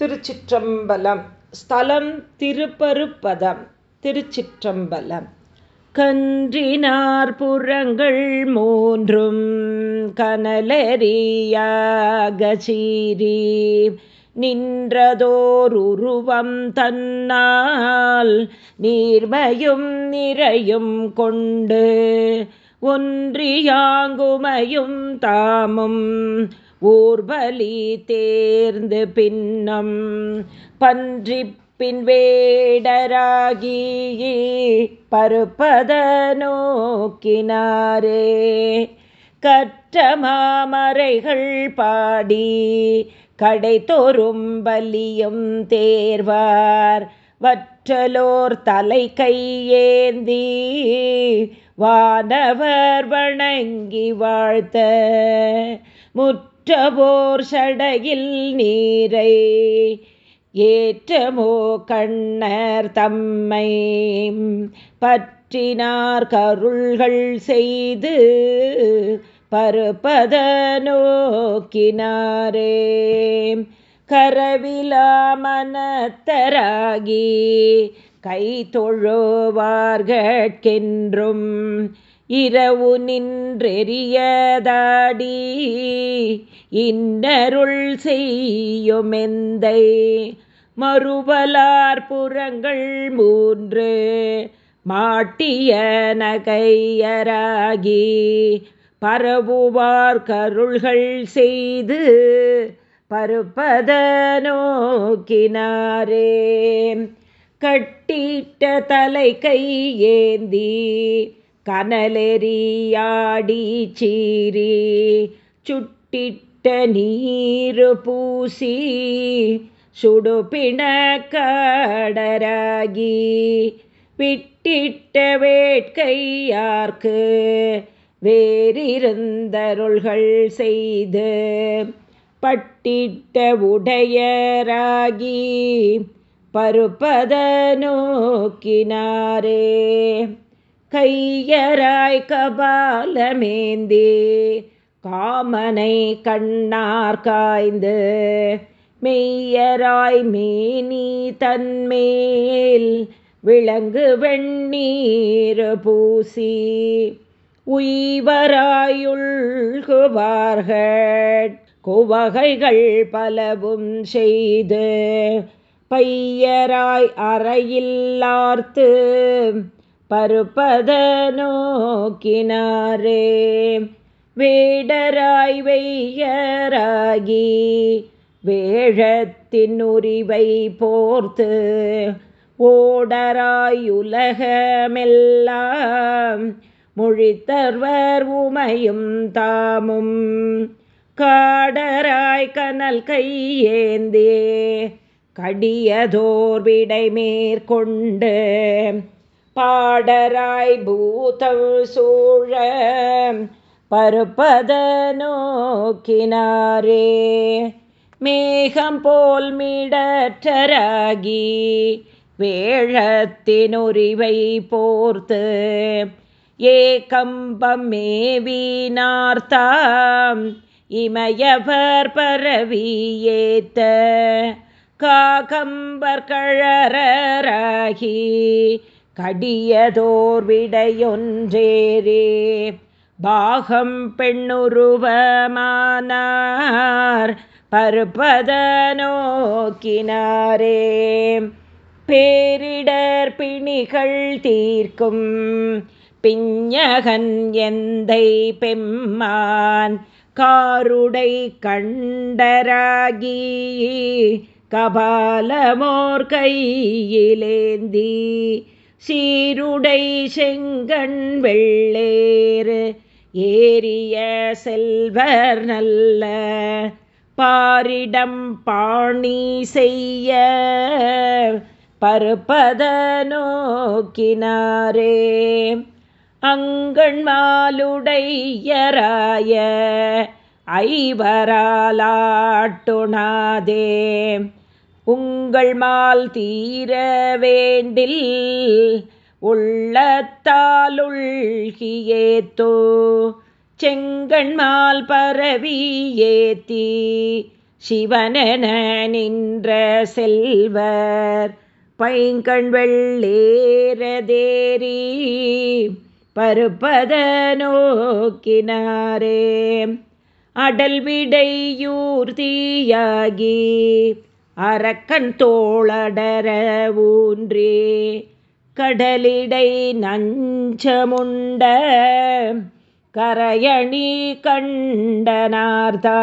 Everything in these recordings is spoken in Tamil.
திருச்சிற்றம்பலம். ஸ்தலம் திருப்பருப்பதம். திருச்சிற்றம்பலம். கன்றினார் புறங்கள் மூன்றும் கனலெறியாகசீரி நின்றதோருருவம் தன்னால் நீர்மையும் நிறையும் கொண்டு ஒன்றியாங்குமையும் தாமும் ஊர்வலி தேர்ந்து பின்னம் பன்றி பின் வேடராகி பருப்பத நோக்கினாரே. கற்ற மாமரைகள் பாடி கடை தோறும் பலியும் தேர்வார். வற்றலோர் தலை கையேந்தி வானவர் வணங்கி வாழ்த்த ஏற்றவோர் சடையில் நீரை ஏற்றமோ கண்ணர் தம்மை பற்றினார் கருள்கள் செய்து பருப்பத நோக்கினாரே. கரவிலா மனத்தராகி கை தொழுவார்கென்றும் இரவு நின்றெறியதாடி இன்னருள் செய்யுமெந்தை. மறுபலார் புறங்கள் மூன்று மாட்டிய நகையராகி பரவுவார் கருள்கள் செய்து பருப்பத நோக்கினாரே கட்டிட்ட தலை கை ஏந்தி கனலெறியாடி சீரி சுட்டிட்ட நீரு பூசி சுடுபிண கடராகி விட்டிட்ட வேட்கையார்க்கு வேறிருந்தருள்கள் செய்து பட்டிட்ட உடையராகி பருப்பத நோக்கினாரே. கையராய் கபாலமேந்தி. காமனை கண்ணார் காய்ந்து மெய்யராய் மேனி தன்மேல் விளங்கு வெண்ணீர் பூசி உய்வராயுள்குவார்கள். குவகைகள் பலவும் செய்து பையராய் அறையில்லார்த்து பருப்பத நோக்கினாரே வேடராய் வெய்யராகி வேழத்தின் உரிவை போர்த்து ஓடராயுலகமெல்லாம் மொழித்தர்வர் உமையும் தாமும். காடராய் கனல் கையேந்தே கடியதோர் விடை மேற்கொண்டு பாடராய் பூதம் சூழ பருப்பத நோக்கினாரே. மேகம் போல் மிடற்றராகி வேழத்தினுரிவை போர்த்து ஏகம்பம் மேவினார்த்தாம் இமயவர் பரவி ஏத்த காகம்பர் கழறாகி கடியதோர்விடையொன்றேரே பாகம் பெண்ணுருவமானார் பருப்பத நோக்கினாரே பேரிடர் பிணிகள் தீர்க்கும் பிஞ்சகன் எந்தை பெம்மான் காருடை கண்டராகி கபாலமோர் கையிலேந்தி சீருடை செங்கண் வெள்ளேறு ஏரிய செல்வர் நல்ல பாரிடம் பாணி செய்ய பருப்பத நோக்கினாரே. அங்கண் மாலுடையராய ஐவராலாட்டுணாதே உங்கள் மால் தீர வேண்டில் உள்ளத்தாலுள்கியேத்தோ செங்கண்மால் பரவி ஏத்தி சிவனென நின்ற செல்வர் பைங்கண் வெள்ளேரதேரி பருப்பத நோக்கினாரே. அடல் விடையூர்தியாகி அரக்கன் தோளடர ஊன்றே கடலிடை நஞ்சமுண்ட கரையணி கண்டனார்தா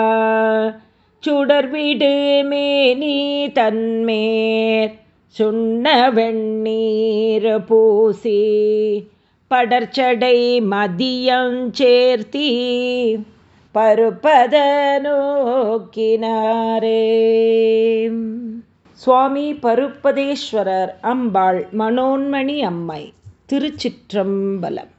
சுடர்விடு மேனி தன்மேர் சுண்ண வெண்ணீர் பூசி படர்ச்சடை மதியம் சேர்த்தி பருப்பத நோக்கினாரே சுவாமி பருப்பதேஸ்வரர் அம்பாள் மனோன்மணி அம்மை திருச்சிற்றம்பலம்.